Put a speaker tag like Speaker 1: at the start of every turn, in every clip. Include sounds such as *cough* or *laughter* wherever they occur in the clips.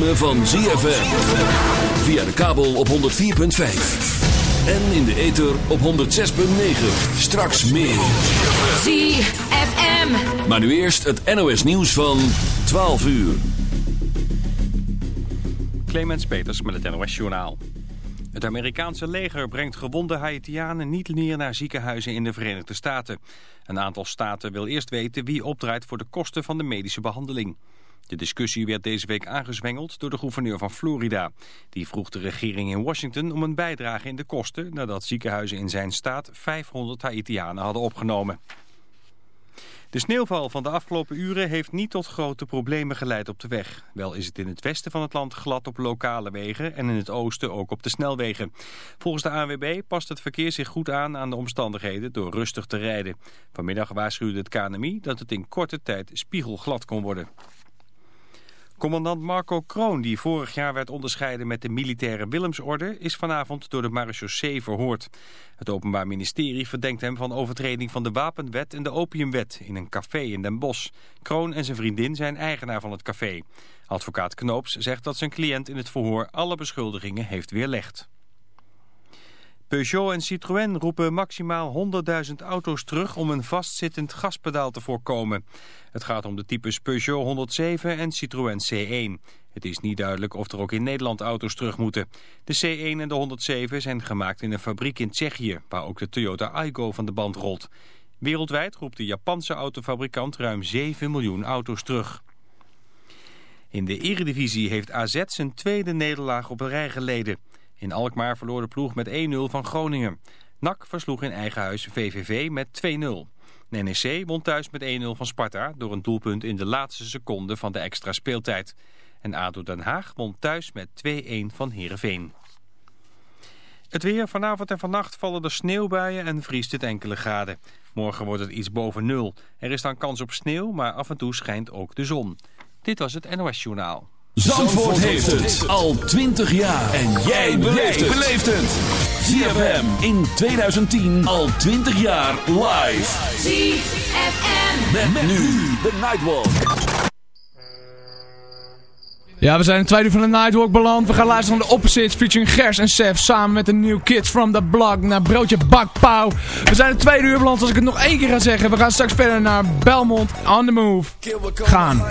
Speaker 1: Ritme van ZFM. Via de kabel op 104.5. En in de ether op 106.9. Straks meer.
Speaker 2: ZFM.
Speaker 1: Maar nu eerst het NOS nieuws van 12 uur.
Speaker 3: Clemens Peters met het NOS Journaal. Het Amerikaanse leger brengt gewonde Haitianen niet meer naar ziekenhuizen in de Verenigde Staten. Een aantal staten wil eerst weten wie opdraait voor de kosten van de medische behandeling. De discussie werd deze week aangezwengeld door de gouverneur van Florida. Die vroeg de regering in Washington om een bijdrage in de kosten... nadat ziekenhuizen in zijn staat 500 Haitianen hadden opgenomen. De sneeuwval van de afgelopen uren heeft niet tot grote problemen geleid op de weg. Wel is het in het westen van het land glad op lokale wegen en in het oosten ook op de snelwegen. Volgens de ANWB past het verkeer zich goed aan aan de omstandigheden door rustig te rijden. Vanmiddag waarschuwde het KNMI dat het in korte tijd spiegelglad kon worden. Commandant Marco Kroon, die vorig jaar werd onderscheiden met de militaire Willemsorde, is vanavond door de marechaussee verhoord. Het Openbaar Ministerie verdenkt hem van overtreding van de Wapenwet en de Opiumwet in een café in Den Bosch. Kroon en zijn vriendin zijn eigenaar van het café. Advocaat Knoops zegt dat zijn cliënt in het verhoor alle beschuldigingen heeft weerlegd. Peugeot en Citroën roepen maximaal 100.000 auto's terug om een vastzittend gaspedaal te voorkomen. Het gaat om de types Peugeot 107 en Citroën C1. Het is niet duidelijk of er ook in Nederland auto's terug moeten. De C1 en de 107 zijn gemaakt in een fabriek in Tsjechië, waar ook de Toyota Aygo van de band rolt. Wereldwijd roept de Japanse autofabrikant ruim 7 miljoen auto's terug. In de eredivisie heeft AZ zijn tweede nederlaag op een rij geleden. In Alkmaar verloor de ploeg met 1-0 van Groningen. NAC versloeg in eigen huis VVV met 2-0. NEC won thuis met 1-0 van Sparta door een doelpunt in de laatste seconde van de extra speeltijd. En ADO Den Haag won thuis met 2-1 van Heerenveen. Het weer, vanavond en vannacht vallen er sneeuwbuien en vriest het enkele graden. Morgen wordt het iets boven nul. Er is dan kans op sneeuw, maar af en toe schijnt ook de zon. Dit was het NOS Journaal.
Speaker 1: Zandvoort heeft het al 20 jaar. En jij beleeft het. ZFM in 2010 al 20 jaar live.
Speaker 2: ZFM.
Speaker 1: Met, nu de Nightwalk.
Speaker 4: Ja, we zijn in het tweede uur van de Nightwalk beland. We gaan luisteren naar de Opposites featuring Gers en Sef samen met de New Kids from the Block naar Broodje Bakpauw. We zijn in het tweede uur beland, als ik het nog één keer ga zeggen. We gaan straks verder naar Belmont on the Move. Gaan.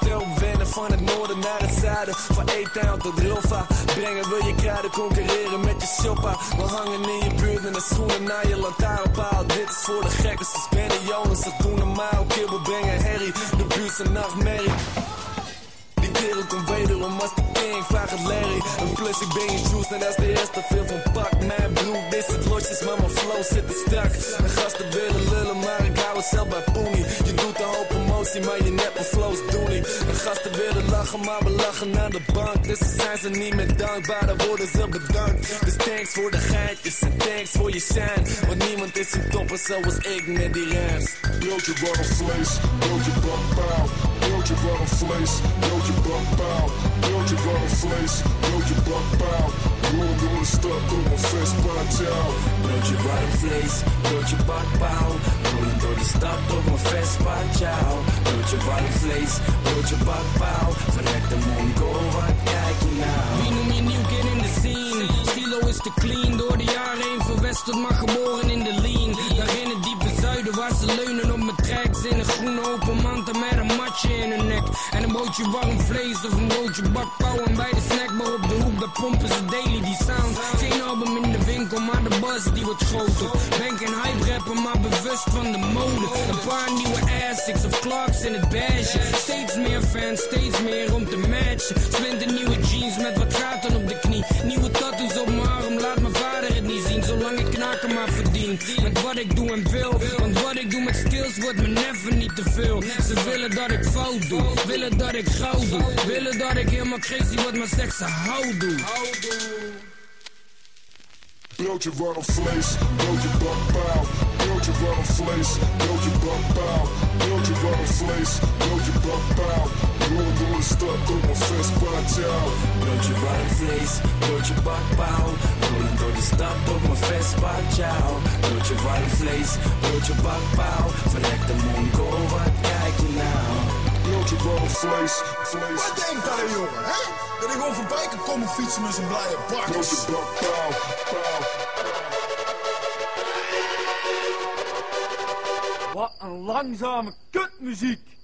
Speaker 5: Stijl wennen. Van het noorden naar het zuiden, van E-Town tot Rilva. Brengen wil je kruiden, concurreren met je shoppa. We hangen in je buurt en de schoenen naar je lantaarnpaal. Dit is voor de gekkers, dus Benny Jonas, dat doen normaal. Kibbel brengen herrie, de buurt zijn nachtmerrie. Die kerel komt wederom als de king, vraag het Larry. En plus ik ben je juice, net als de eerste film van Pak. Mijn broek, dit zit losjes, maar mijn flow zit te strak. En gasten willen lullen, maar ik hou het zelf bij Poenie. Je doet een hoop emotie, maar je neppe flows doen niet. En gasten willen lachen, maar we lachen aan de bank. Dus dan zijn ze niet meer dankbaar, dan worden ze bedankt. Dus thanks voor de geitjes en thanks voor je shine. Want niemand is een topper zoals ik met die rams.
Speaker 6: Broodje warm vlees, broodje bakpauw. Broodje warm vlees, broodje bakpauw. Broodje warm vlees, broodje bakpauw. Rollen door de stad, door mijn vestpaard, jou.
Speaker 5: Broodje warm vlees, broodje bakpauw. Rollen door de stad op mijn Vespa, ciao. Broodje warm vlees, broodje bakpauw. Verrek de mongo, wat kijk je nou?
Speaker 7: Wie noem je nieuw kid in de scene? Stilo is te clean, door de jaren heen verwesterd, maar geboren in de lean. Daar in het diepe zuiden, waar ze leunen in. En een broodje warm vlees of een broodje bakpauw. En bij de snackbar op de hoek, daar pompen ze daily die sound. Geen album in de winkel, maar de buzz die wordt groter. Ben geen hype rapper, maar bewust van de mode. Een paar nieuwe Asics of Clarks in het beige. Steeds meer fans, steeds meer om te matchen. Splinter nieuwe jeans met wat gaten op de knie. Nieuwe tattoos op mijn arm, laat mijn vader ik knaken maar verdien. Met wat ik doe en wil. Want wat ik doe met skills wordt me never niet te veel. Ze willen dat ik fout doe, willen dat ik gauw doe. Willen dat ik helemaal crazy word, maar ze hou doe.
Speaker 6: Broodje warm vlees, broodje bakpauw. Broodje warm vlees, broodje bakpauw. Broodje warm vlees, broodje bakpauw verloren stad
Speaker 5: op een vlees, broodje door de stap op mijn Vespa-touw. Broodje warm vlees, broodje bakpauw. Verrekte de wat kijk je nou?
Speaker 6: Vlees, vlees.
Speaker 8: Wat denkt hij jongen, hè? Dat ik gewoon voorbij kan komen fietsen met zijn blije bakkers.
Speaker 6: Bakpauw, pauw.
Speaker 9: Wat een langzame kutmuziek.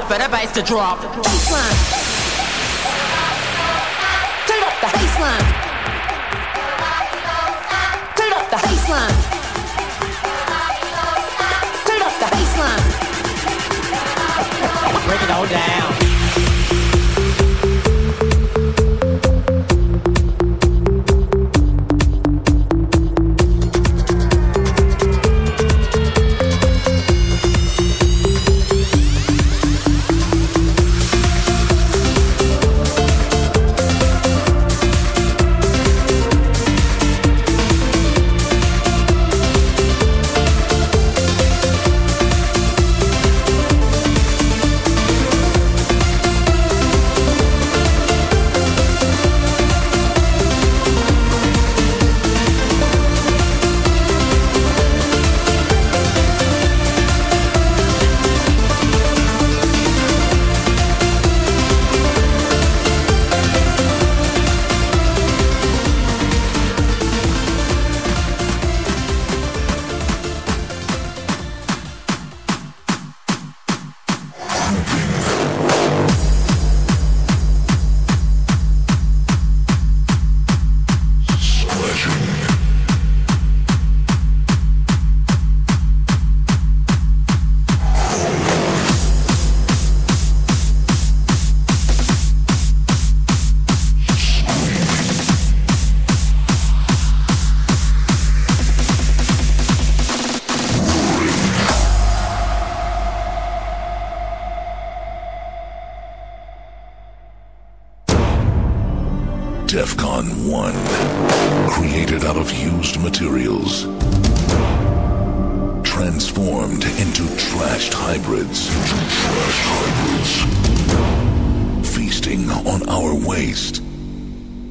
Speaker 10: right for the bass to drop. Baseline. Turn up the baseline. Turn up the baseline. Turn up the baseline. Break it all down.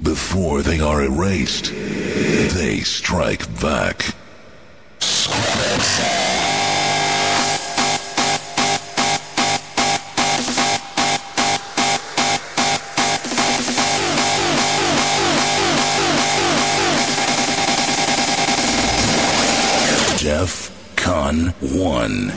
Speaker 11: Before they are erased, they strike back. DEF CON 1.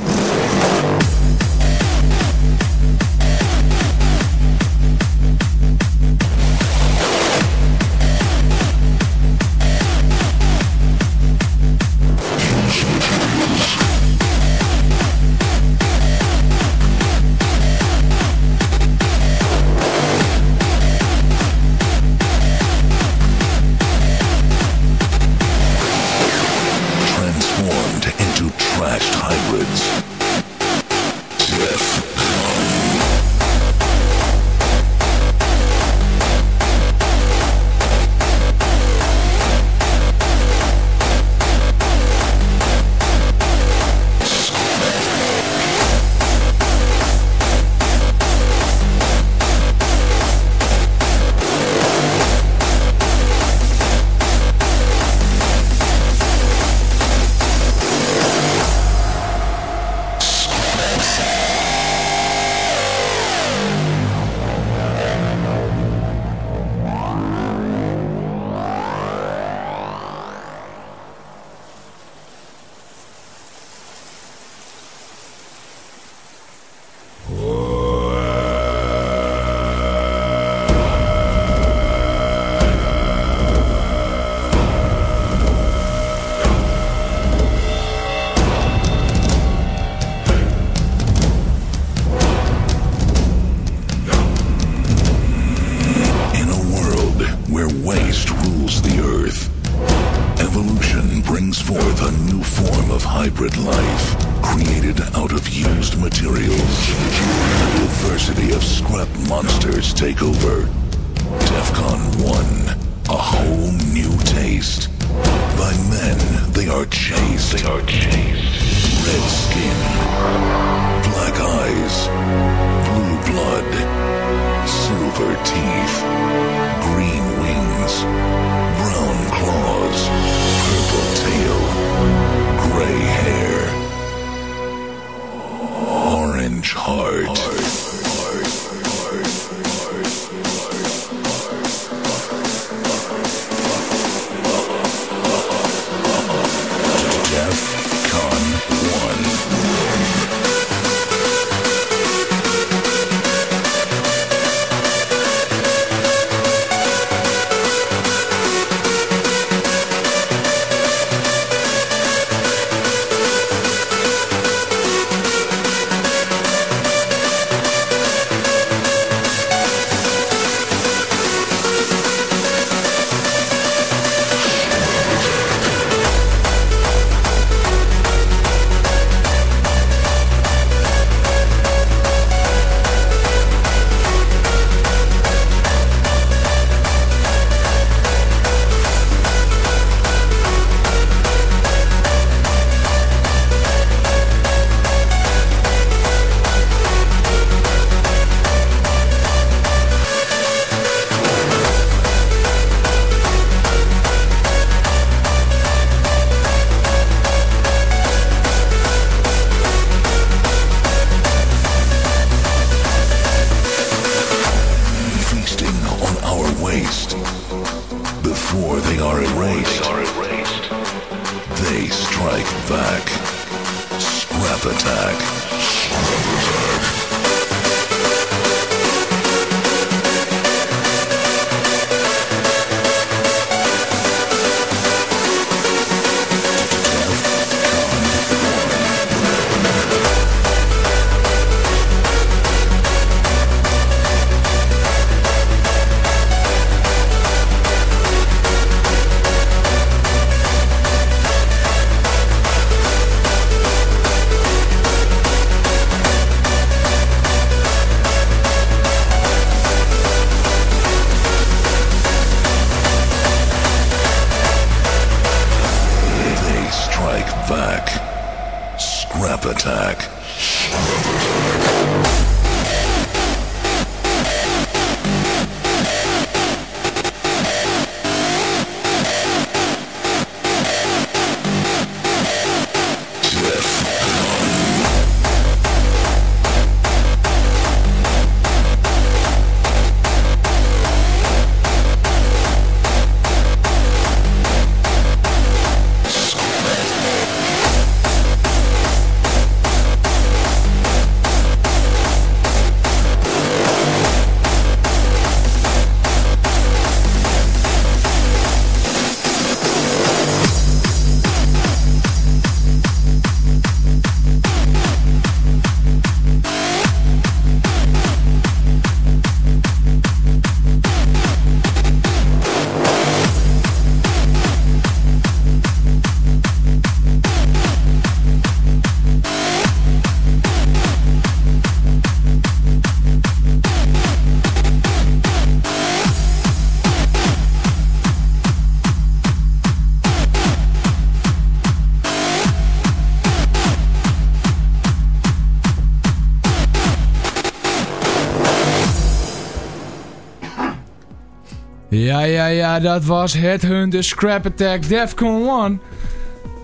Speaker 4: Ja, ja, ja, dat was Headhunter Scrap Attack Defcon 1.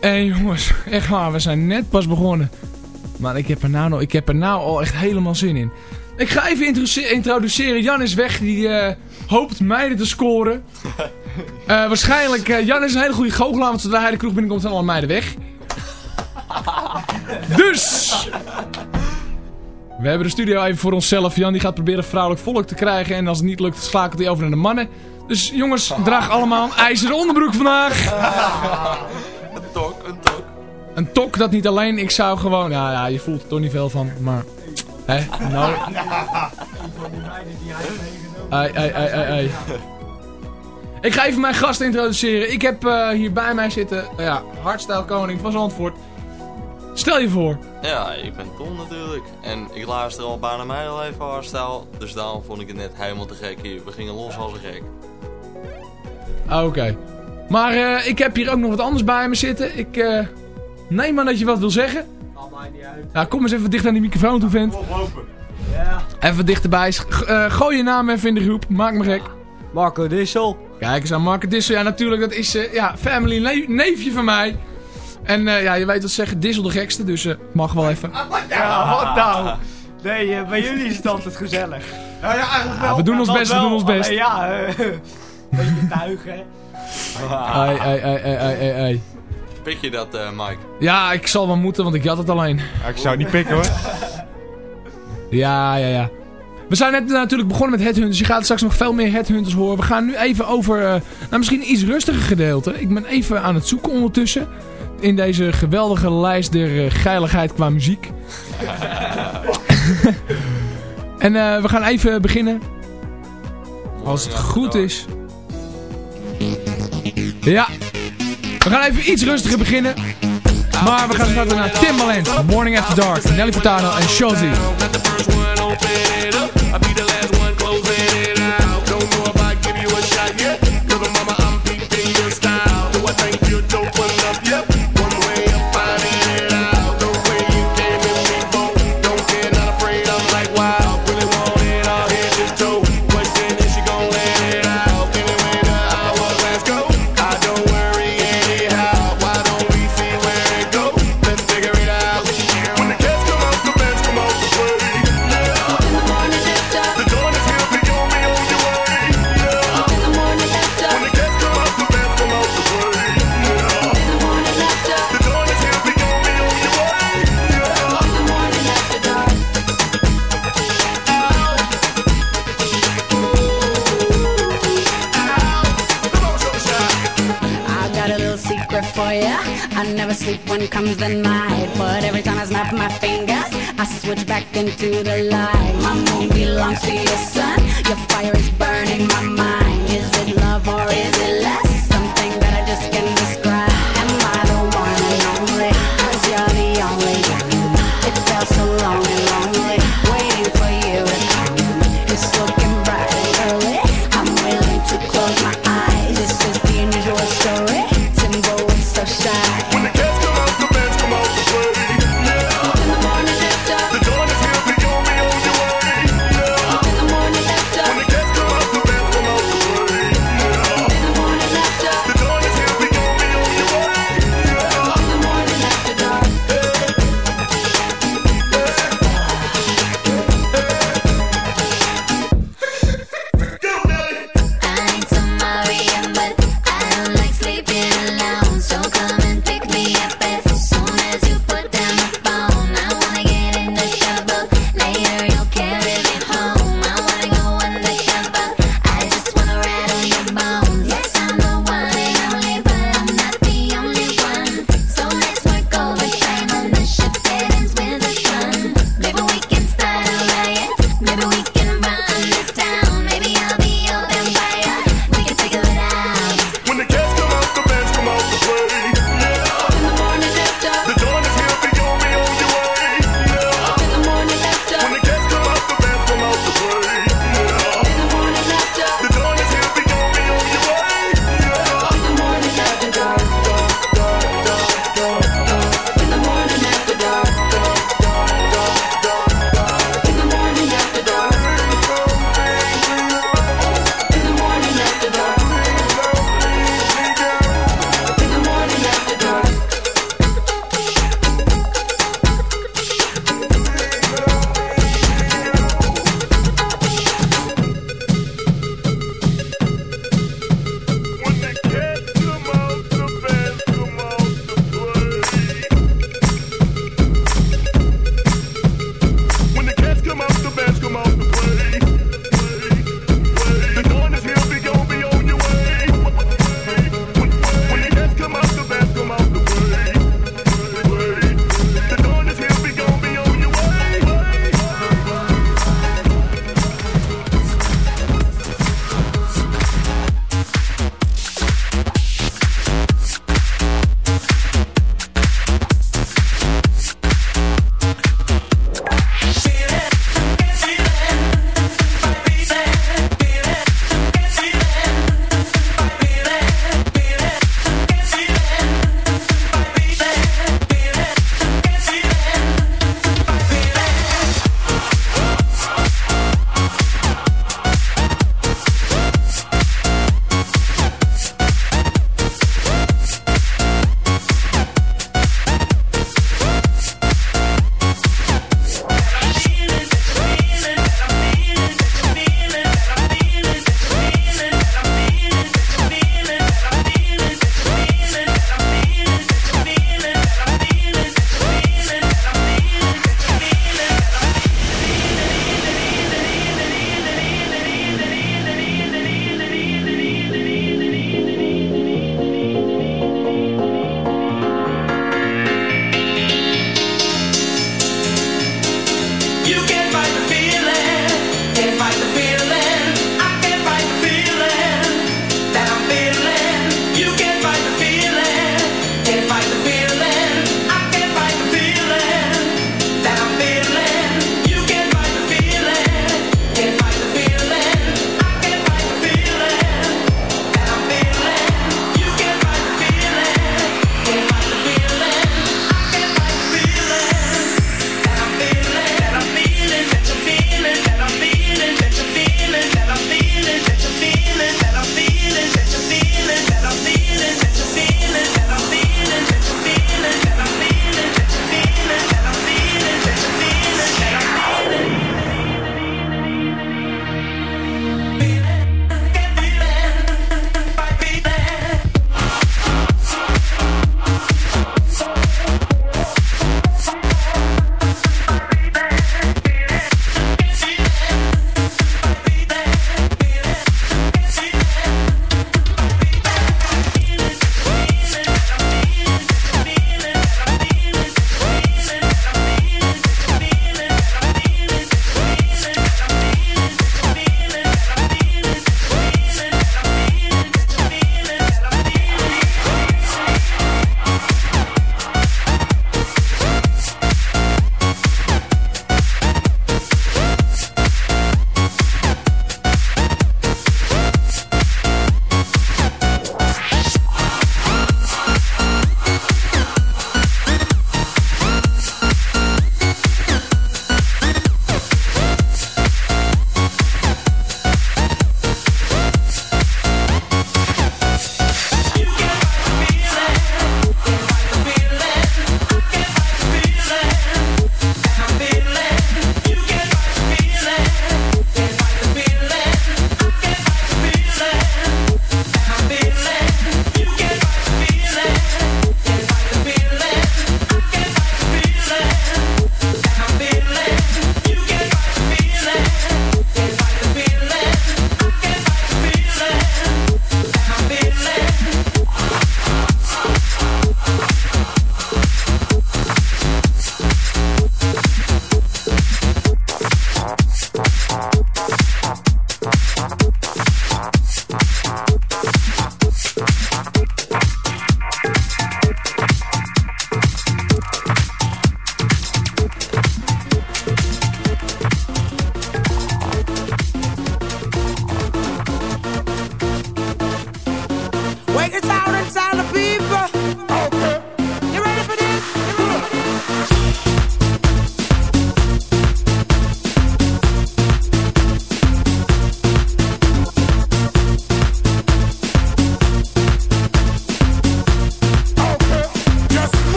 Speaker 4: En jongens, echt waar, we zijn net pas begonnen. Maar ik heb er nou, nog, ik heb er nou al echt helemaal zin in. Ik ga even introduceren. Jan is weg, die uh, hoopt meiden te scoren. Uh, *laughs* waarschijnlijk, uh, Jan is een hele goede goochelaar, want zodra hij de kroeg binnenkomt zijn alle meiden weg. *laughs* dus... We hebben de studio even voor onszelf. Jan die gaat proberen vrouwelijk volk te krijgen. En als het niet lukt, schakelt hij over naar de mannen. Dus jongens, draag allemaal een ijzeren onderbroek vandaag.
Speaker 12: een tok, een tok.
Speaker 4: Een tok dat niet alleen. Ik zou gewoon... Ja, ja je voelt er toch niet veel van. Maar... Hè? Nou... Ei, ei, ei, ei, ei. Ik ga even mijn gast introduceren. Ik heb uh, hier bij mij zitten... Uh, ja, hardstyle koning van Zandvoort. Stel je voor.
Speaker 12: Ja, ik ben Tom natuurlijk. En ik luister al bijna mijn hele leven hardstyle. Dus daarom vond ik het net helemaal te gek hier. We gingen los als een gek.
Speaker 4: Ah, Oké. Maar uh, ik heb hier ook nog wat anders bij me zitten. Ik uh, neem maar dat je wat wil zeggen.
Speaker 13: Al mij niet uit.
Speaker 4: Ja, kom eens even dicht aan die microfoon toe, vent.
Speaker 13: Ja.
Speaker 4: Even dichterbij. Uh, gooi je naam even in de groep. Maak me gek.
Speaker 13: Marco Dissel.
Speaker 4: Kijk eens aan Marco Dissel. Ja, natuurlijk. Dat is ja, family ne neefje van mij. En uh, ja, je weet wat zeggen, Dissel de gekste, dus uh, mag wel even.
Speaker 13: Ja, wat nou? Nee, uh, bij jullie is het altijd gezellig.
Speaker 4: Ja, ja eigenlijk wel. Ja, we doen ons best, we doen ons best.
Speaker 13: ja, *laughs* beetje tuigen.
Speaker 4: Ai, ai, ai, ai, ai, ai.
Speaker 12: Pik je dat, Mike?
Speaker 4: Ja, ik zal wel moeten, want ik jat het alleen.
Speaker 14: Ja, ik zou niet pikken hoor.
Speaker 4: ja, ja, ja. We zijn net natuurlijk begonnen met Headhunters. Je gaat straks nog veel meer Headhunters horen. We gaan nu even over, uh, nou misschien een iets rustiger gedeelte. Ik ben even aan het zoeken ondertussen in deze geweldige lijst der uh, geiligheid qua muziek. *laughs* en uh, we gaan even beginnen. Als het goed is. Ja. We gaan even iets rustiger beginnen. Maar we gaan starten naar Timbaland, Morning After Dark, Nelly Furtado en Shozzy.
Speaker 15: when comes the night. But every time I snap my fingers, I switch back into the light. My moon belongs to your sun. Your fire is burning my mind. Is it love or is it less?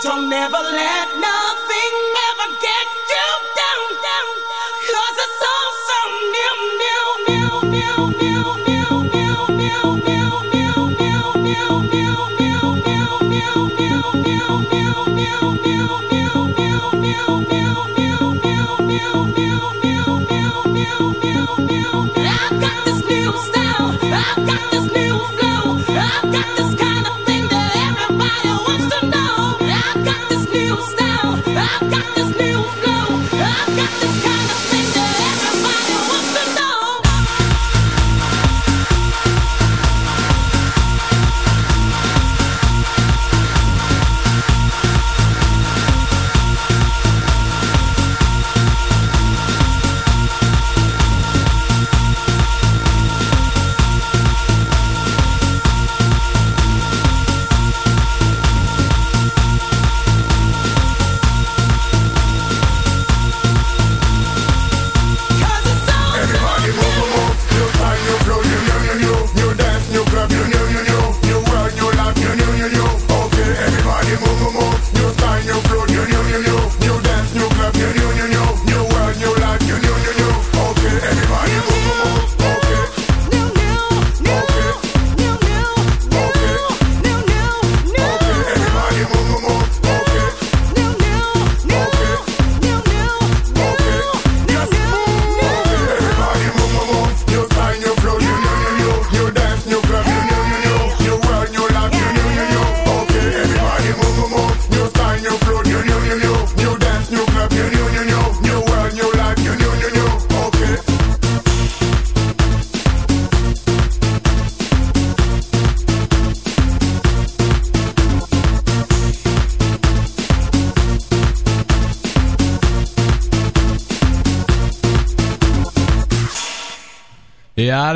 Speaker 14: Don't ever let nothing ever get you down, it's all so new, new, new, new, new, new, new, new, new, new, new, new, new, I've got this new style. I've got this
Speaker 6: new flow.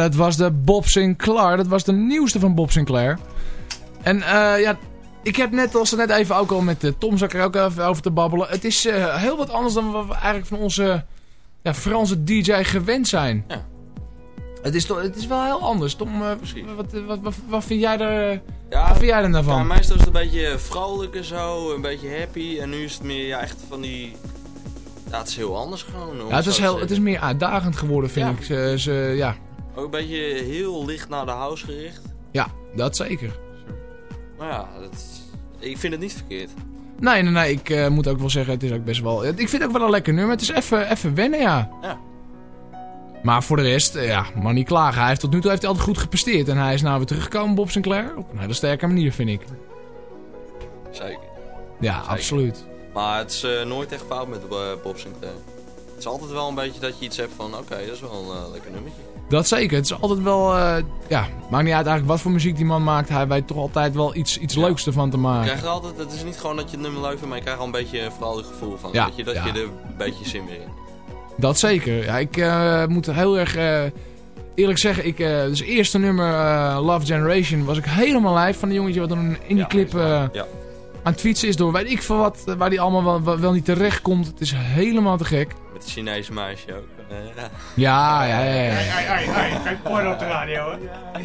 Speaker 4: Dat was de Bob Sinclair. Dat was de nieuwste van Bob Sinclair. En eh, ja, ik heb net, als net even ook al met uh, Tom zat er ook even over te babbelen. Het is eh, heel wat anders dan wat we eigenlijk van onze ja, Franse DJ gewend zijn.
Speaker 12: Ja.
Speaker 4: Het is, toch, het is wel heel anders. Tom, eh, wat, wat, wat, wat vind jij er,
Speaker 12: Ja,
Speaker 4: wat vind jij er van?
Speaker 12: Ja, meestal is het een beetje vrolijk en zo, een beetje happy. En nu is het meer ja, echt van die... Ja, het is heel anders gewoon.
Speaker 4: Ja, het is, heel, het is meer uitdagend geworden, vind
Speaker 12: Ja.
Speaker 4: ik. Ze, ze, ja.
Speaker 12: Ook een beetje heel licht naar de house gericht.
Speaker 4: ja, dat zeker.
Speaker 12: Maar ja, dat, ik vind het niet verkeerd.
Speaker 4: Nee, nee, nee. Ik eh, moet ook wel zeggen, het is ook best wel... Ik vind het ook wel een lekker nummer. Het is even, even wennen, ja.
Speaker 12: Ja.
Speaker 4: Maar voor de rest, eh, ja, man niet klagen. Hij heeft tot nu toe heeft hij altijd goed gepresteerd. En hij is nou weer teruggekomen, Bob Sinclair. Op een hele sterke manier, vind ik.
Speaker 12: Zeker.
Speaker 4: Ja,
Speaker 12: Zeker.
Speaker 4: absoluut.
Speaker 12: Maar het is eh, nooit echt fout met Bob Sinclair. Het is altijd wel een beetje dat je iets hebt van, oké, dat is wel een lekker nummertje.
Speaker 4: Dat zeker. Het is altijd wel... eh, ja, maakt niet uit eigenlijk wat voor muziek die man maakt. Hij weet toch altijd wel iets, iets leuks ervan te
Speaker 12: Je
Speaker 4: maken.
Speaker 12: krijgt er altijd, het is niet gewoon dat je het nummer leuk vindt, maar je krijgt al een beetje een vrolijk gevoel van.
Speaker 4: Ja,
Speaker 12: dat je, dat
Speaker 4: ja.
Speaker 12: je er een beetje zin weer in.
Speaker 4: Dat zeker. Ja, ik eh, moet heel erg eh, eerlijk zeggen. Ik, eh dus eerste nummer eh, Love Generation was ik helemaal lijf van een jongetje wat dan in die clip eh,
Speaker 12: Ja.
Speaker 4: Aan het fietsen is door weet ik veel wat. eh, Waar die allemaal wel, wel, niet terecht komt. Het is helemaal te gek.
Speaker 12: Met het Chinese meisje ook. Ja.
Speaker 4: Ja, ja,
Speaker 13: geen porno op de radio,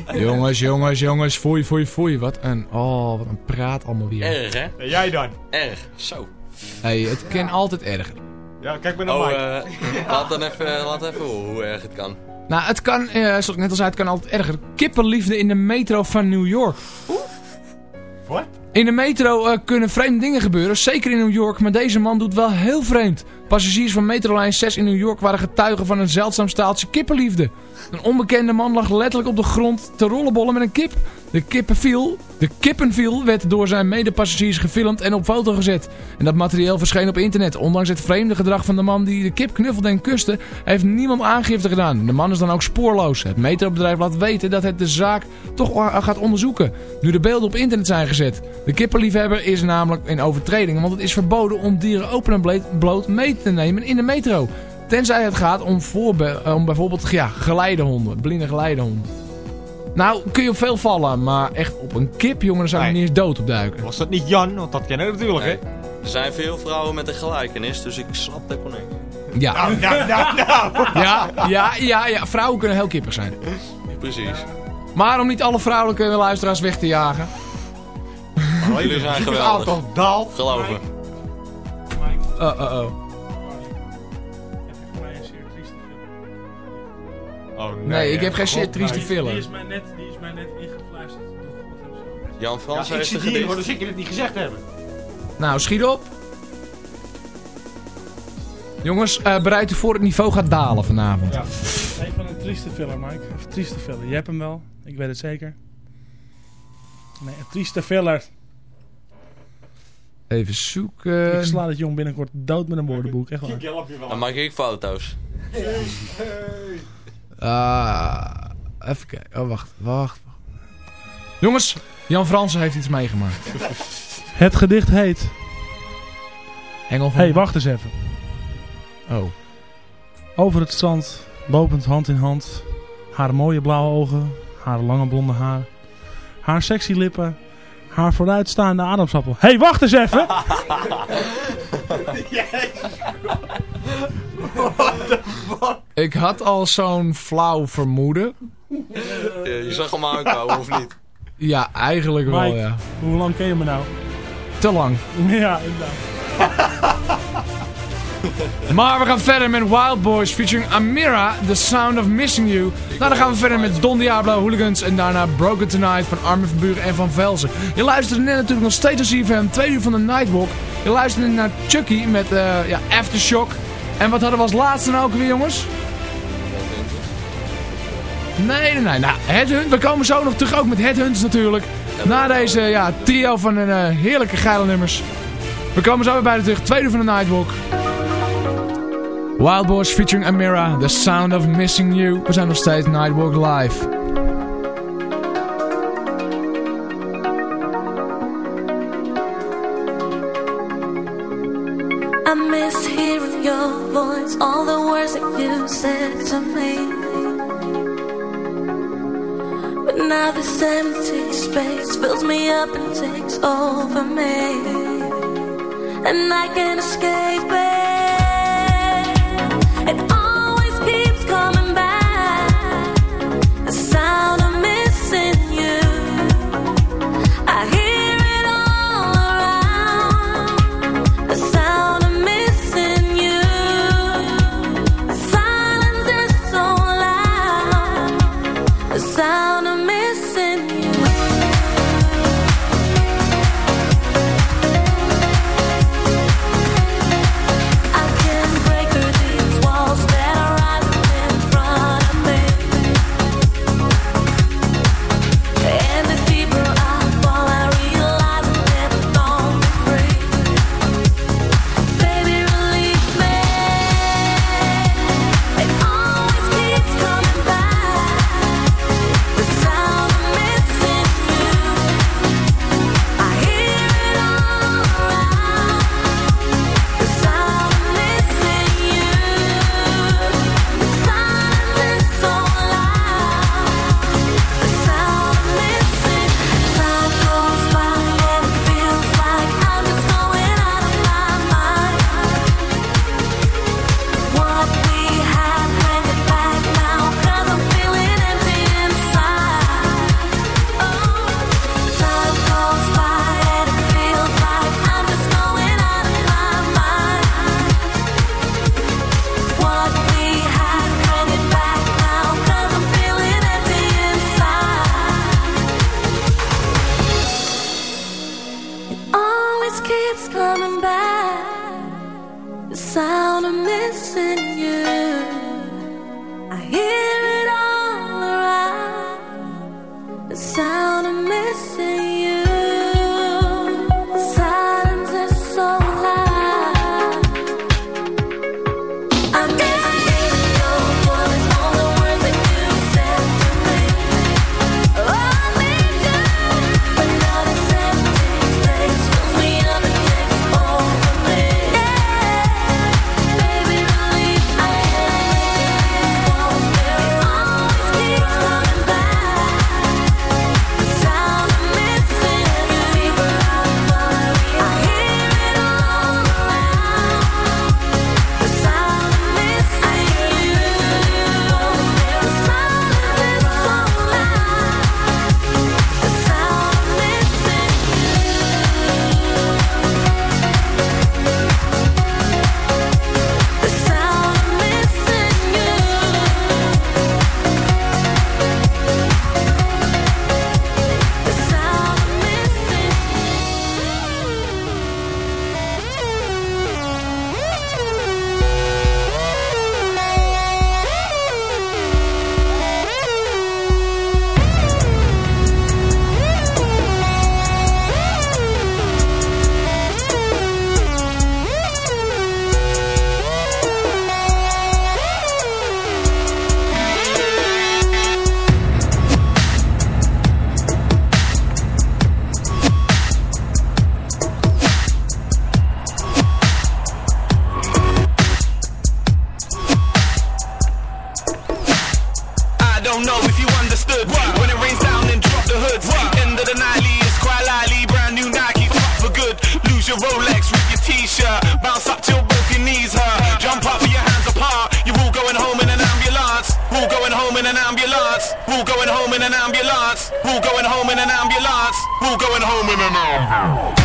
Speaker 13: hè?
Speaker 4: jongens, jongens, jongens. Foei, foei, foei. Wat een, oh, wat een praat allemaal weer.
Speaker 12: Erg, hè?
Speaker 13: En jij dan?
Speaker 12: Erg. Zo.
Speaker 4: Hey, het kan altijd erger.
Speaker 13: Ja, kijk maar naar
Speaker 12: Oh, eh, laat dan even, laat even horen hoe erg het kan.
Speaker 4: Nou, het kan, eh, zoals ik net al zei, het kan altijd erger. Kippenliefde in de metro van New York.
Speaker 13: Wat?
Speaker 4: In de metro eh, kunnen vreemde dingen gebeuren, zeker in New York, maar deze man doet wel heel vreemd. Passagiers van Metrolijn 6 in New York waren getuigen van een zeldzaam staaltje kippenliefde. Een onbekende man lag letterlijk op de grond te rollenbollen met een kip. De kippenviel, de kippenviel werd door zijn medepassagiers gefilmd en op foto gezet. En dat materiaal verscheen op internet. Ondanks het vreemde gedrag van de man die de kip knuffelde en kuste, heeft niemand aangifte gedaan. De man is dan ook spoorloos. Het metrobedrijf laat weten dat het de zaak toch gaat onderzoeken. Nu de beelden op internet zijn gezet. De kippenliefhebber is namelijk in overtreding, want het is verboden om dieren open en bloot mee te nemen in de metro. Tenzij het gaat om, voorbe- om bijvoorbeeld ja, geleidehonden, blinde geleidehonden. Nou, kun je op veel vallen, maar echt op een kip, jongen, daar zou ik
Speaker 13: Nee.
Speaker 4: niet eens dood op duiken.
Speaker 13: Was dat niet Jan? Want dat kennen we natuurlijk,
Speaker 12: Nee.
Speaker 13: hè?
Speaker 12: Er zijn veel vrouwen met een gelijkenis, dus ik snap dat connect.
Speaker 4: Ja.
Speaker 13: Nou, nou, nou, nou. *laughs*
Speaker 4: Ja, ja, ja, ja, vrouwen kunnen heel kippig zijn.
Speaker 12: precies.
Speaker 4: Maar om niet alle vrouwelijke luisteraars weg te jagen.
Speaker 12: Jullie zijn geweldig.
Speaker 13: daalt.
Speaker 12: Geloof me.
Speaker 4: Oh, oh, oh. Nee, ik heb geen shit trieste filler.
Speaker 16: Die is mij net, die is mij net ingefluisterd.
Speaker 12: Jan
Speaker 13: Ja,
Speaker 12: Frans
Speaker 13: ik
Speaker 12: heeft een
Speaker 13: hier,
Speaker 12: gedicht.
Speaker 13: hoor, dus ik het niet gezegd hebben.
Speaker 4: Nou, schiet op. Jongens, eh, bereid u voor het niveau gaat dalen vanavond.
Speaker 16: Ja. Even een trieste filler, Mike. Even trieste filler. Je hebt hem wel. Ik weet het zeker. Nee, een trieste filler.
Speaker 4: Even zoeken.
Speaker 16: Ik sla dat jong binnenkort dood met een woordenboek. Echt waar.
Speaker 12: Dan maak ik foto's.
Speaker 4: Ah, even kijken. Oh, wacht, wacht. wacht. Jongens, Jan Fransen heeft iets meegemaakt. *laughs*
Speaker 16: Het gedicht heet...
Speaker 4: Engel van...
Speaker 16: hey, wacht eens even.
Speaker 4: Oh.
Speaker 16: Over het strand, lopend hand in hand. Haar mooie blauwe ogen, haar lange blonde haar. Haar sexy lippen, haar vooruitstaande ademsappel. hey, wacht eens even! *laughs* *laughs*
Speaker 4: Ik had al zo'n flauw vermoeden.
Speaker 12: Ja, je zag hem aankomen, of niet?
Speaker 4: Ja, eigenlijk wel, ja.
Speaker 16: hoe lang ken je me nou?
Speaker 4: Te lang.
Speaker 16: Ja, inderdaad. *laughs*
Speaker 4: Maar we gaan verder met Wild Boys featuring Amira, The Sound of Missing You. Nou, dan gaan we verder met Don Diablo, Hooligans en daarna Broken Tonight van Armin van Buren en Van Velzen. Je luisterde net natuurlijk nog steeds als CFM, twee uur van de Nightwalk. Je luisterde naar Chucky met eh, ja, Aftershock. En wat hadden we als laatste nou ook weer, jongens? Nee, nee, nee. Nou, Headhunt. We komen zo nog terug, ook met Headhunts natuurlijk. Na deze ja, trio van een eh, heerlijke geile nummers. We komen zo weer bij de terug. Tweede van de Nightwalk. Wild Boys featuring Amira, The Sound of Missing You. We zijn nog steeds Nightwalk live.
Speaker 17: I miss hearing your voice, all the words that you said to me. But now this empty space fills me up and takes over me. And I can't escape it. dance? Who going
Speaker 18: home in an ambulance? Who going home in an
Speaker 19: ambulance?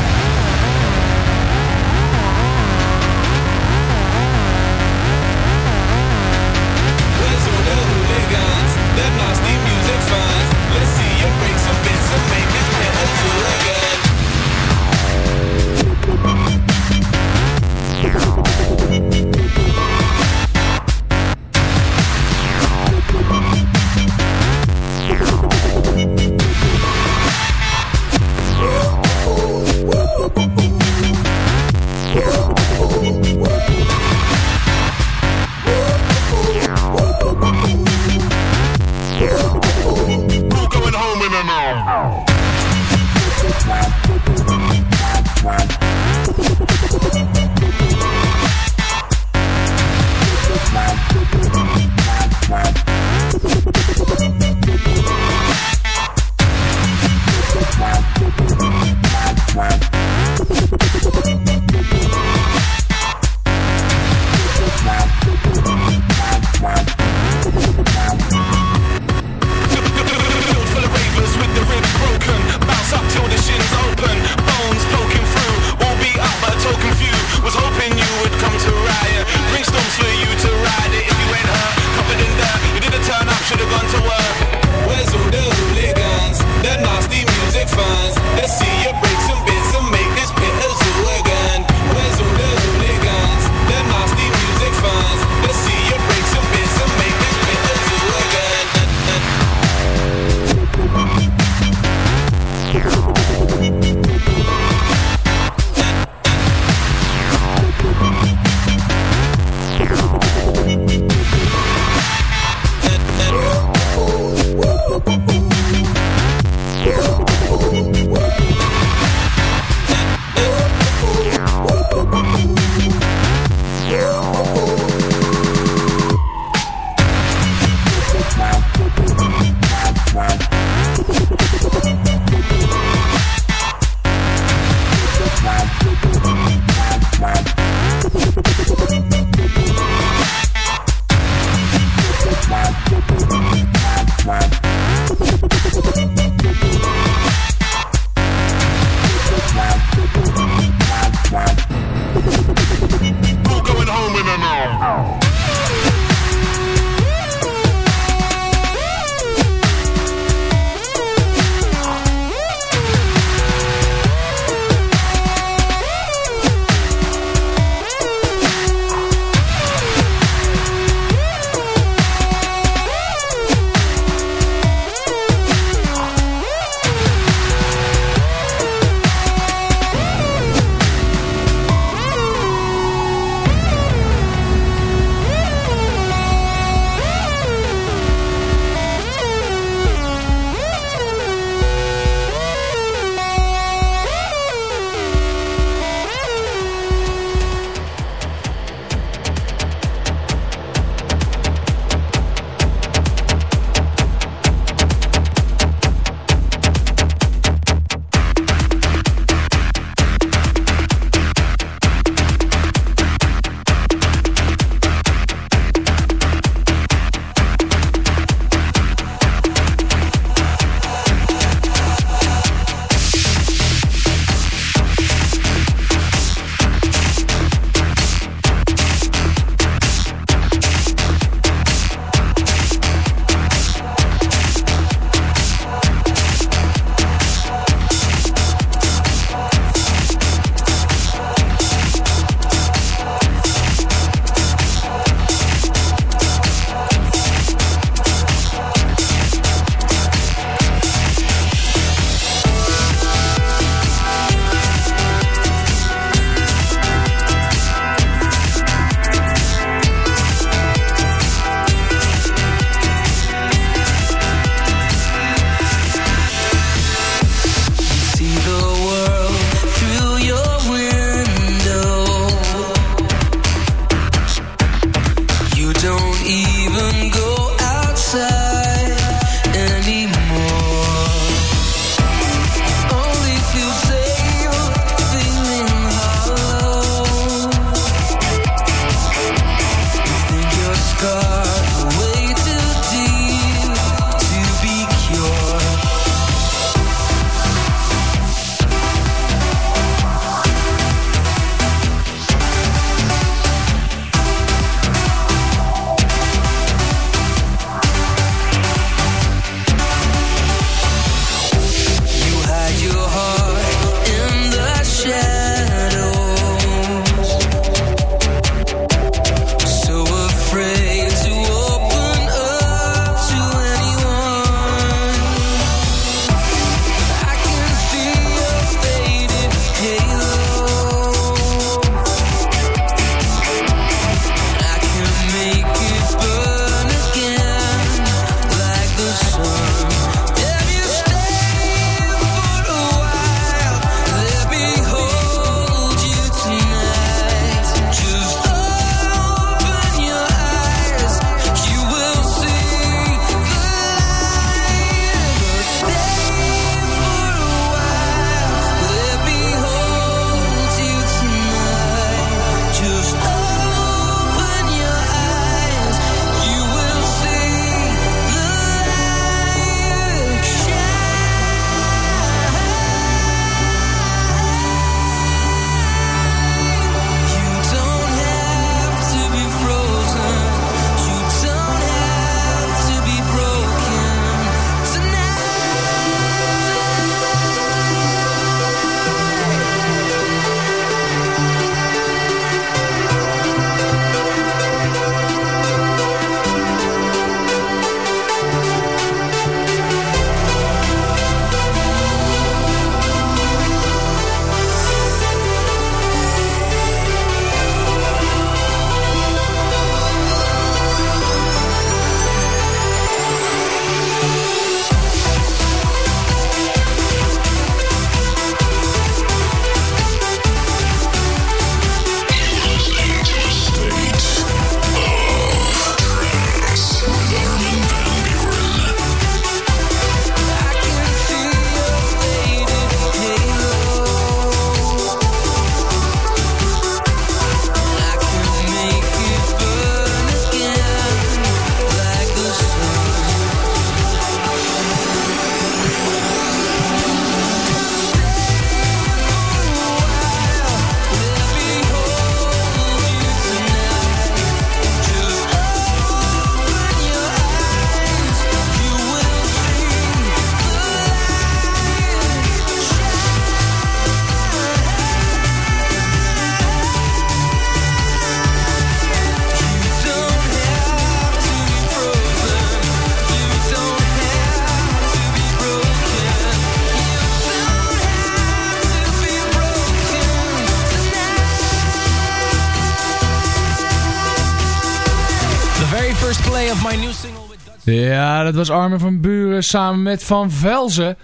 Speaker 4: Ja, dat was Armin van Buren samen met Van Velzen.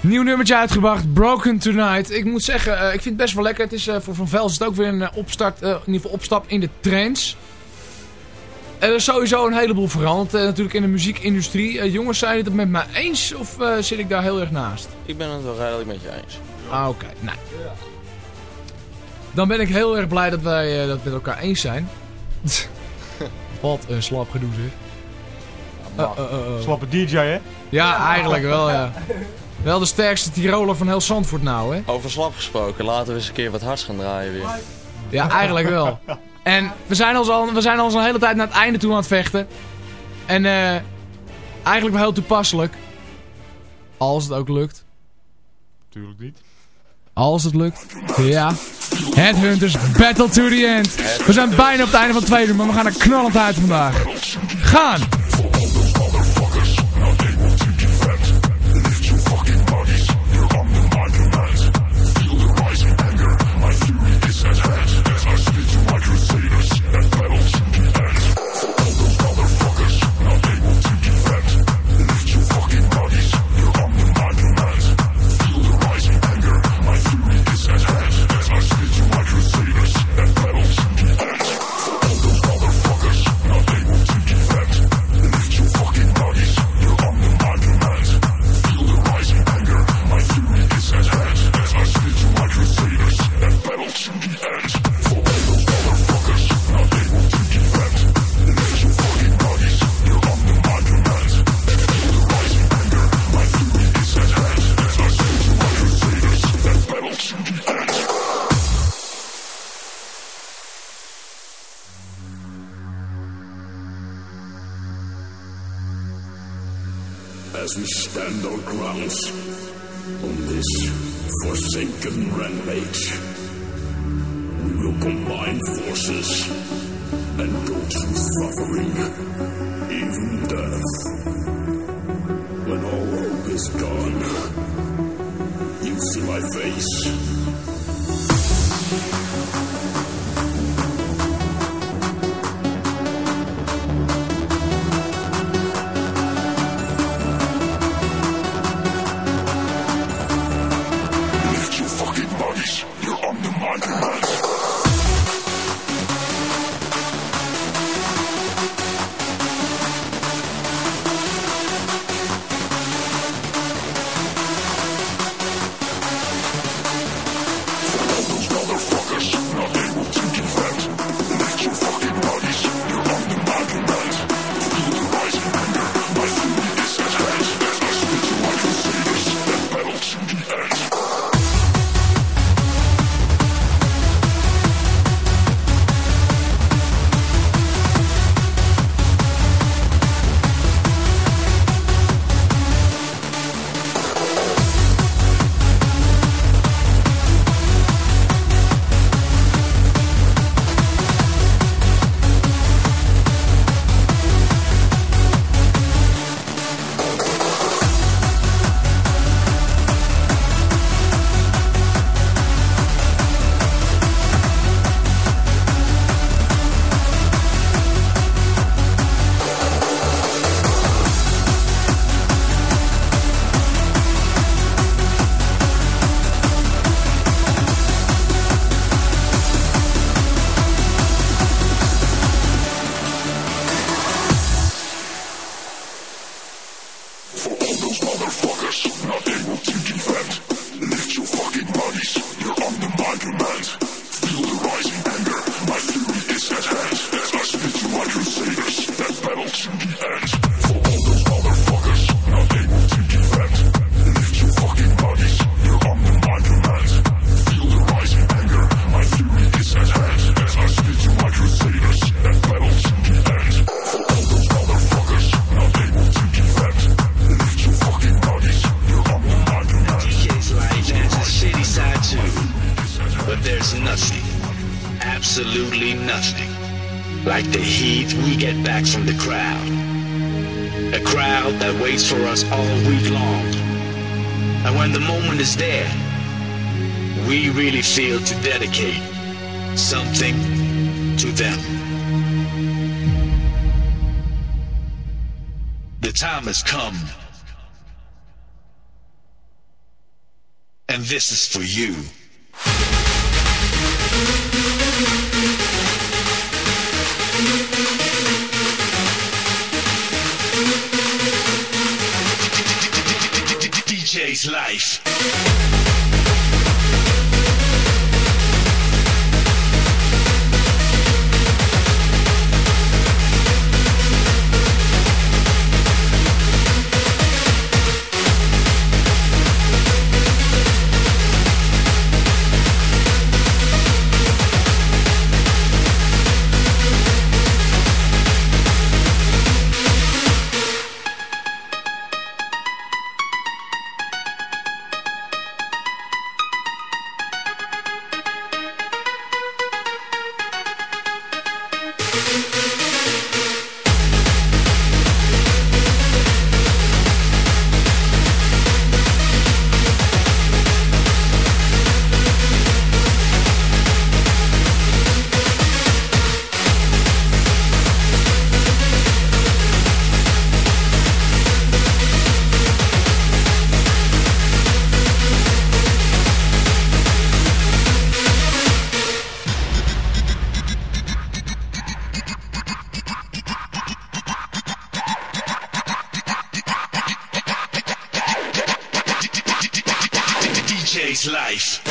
Speaker 4: Nieuw nummertje uitgebracht, Broken Tonight. Ik moet zeggen, eh, ik vind het best wel lekker. Het is eh, voor Van Velzen het ook weer een eh, opstart, eh, in ieder geval opstap in de trends. Er is sowieso een heleboel veranderd natuurlijk in de muziekindustrie. Jongens, zijn jullie het met mij eens of zit ik daar heel erg naast?
Speaker 12: Ik ben het wel redelijk met je eens.
Speaker 4: Ah, oké. Nou. Dan ben ik heel erg blij dat wij dat met elkaar eens zijn. *laughs* Wat een slap gedoe zeg. Uh, uh, uh, uh.
Speaker 13: Slappe DJ, hè?
Speaker 4: Ja, eigenlijk wel, ja. Wel de sterkste Tiroler van heel Zandvoort nou, hè?
Speaker 12: Over slap gesproken, laten we eens een keer wat hards gaan draaien weer.
Speaker 4: Ja, eigenlijk wel. En we zijn ons al, we zijn al een hele tijd naar het einde toe aan het vechten. En eh eigenlijk wel heel toepasselijk. Als het ook lukt.
Speaker 13: Tuurlijk niet.
Speaker 4: Als het lukt. Ja. Headhunters Battle to the End. We zijn bijna op het einde van het tweede uur, maar we gaan er knallend uit vandaag. Gaan!
Speaker 18: nothing. Like the heat we get back from the crowd. A crowd that waits for us all week long. And when the moment is there, we really feel to dedicate something to them. The time has come. And this is for you. Space Life. Life.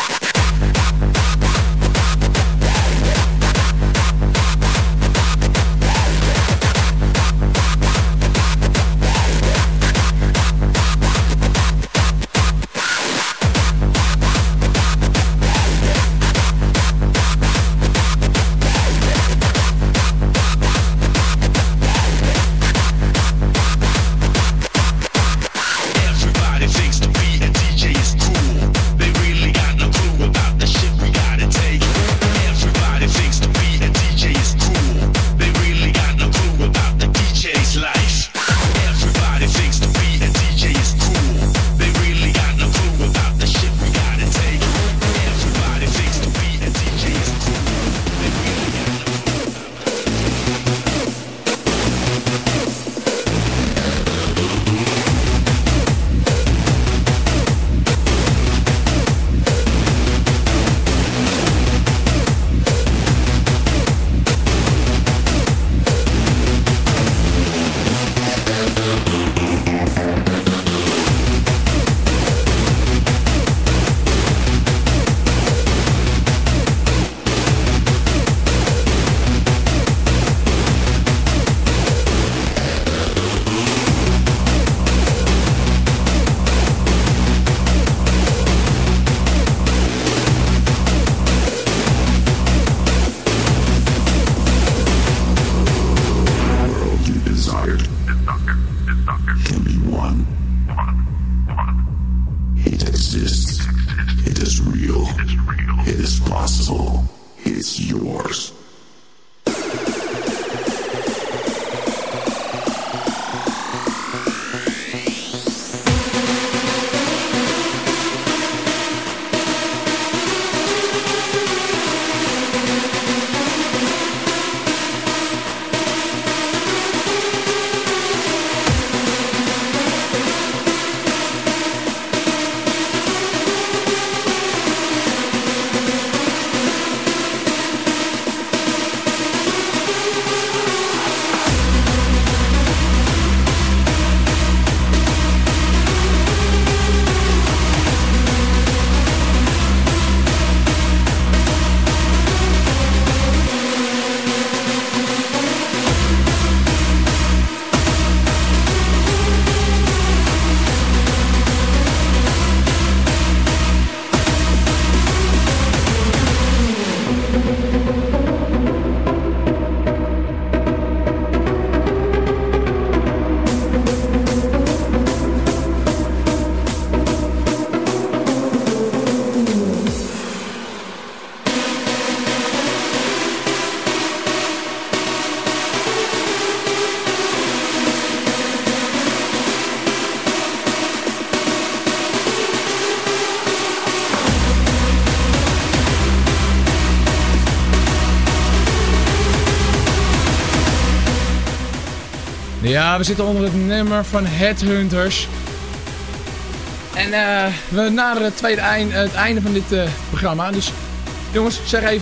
Speaker 18: exists. It is real. It is possible. It's
Speaker 4: yours. We zitten onder het nummer van Headhunters. En eh, we naderen het tweede eind, het einde van dit eh, programma. Dus jongens, zeg even